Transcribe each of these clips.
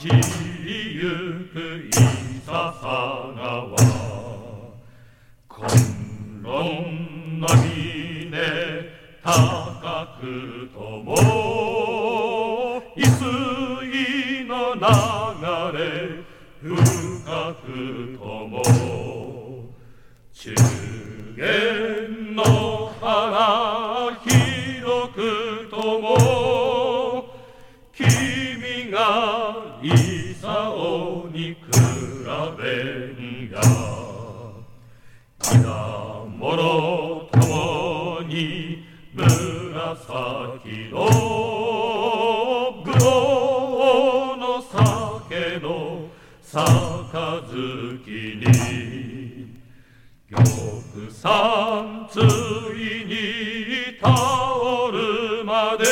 野原散りゆくいささ川金論の峰高くともいすいの流れ深くとも。中元の花広くとも。君が功に比べんや稲諸ともに紫のブドウの酒の杯に玉山ついに倒るまで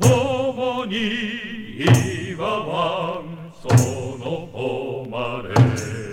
共に祝わんその誉れ